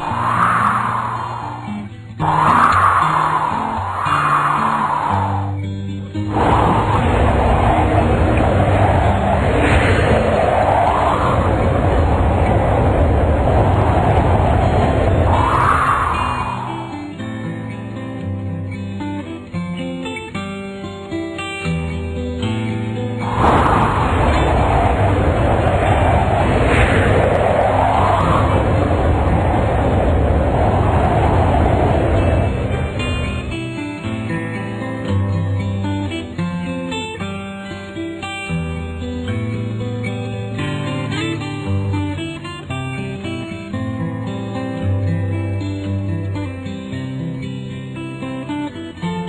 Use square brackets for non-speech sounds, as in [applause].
Ah! [laughs]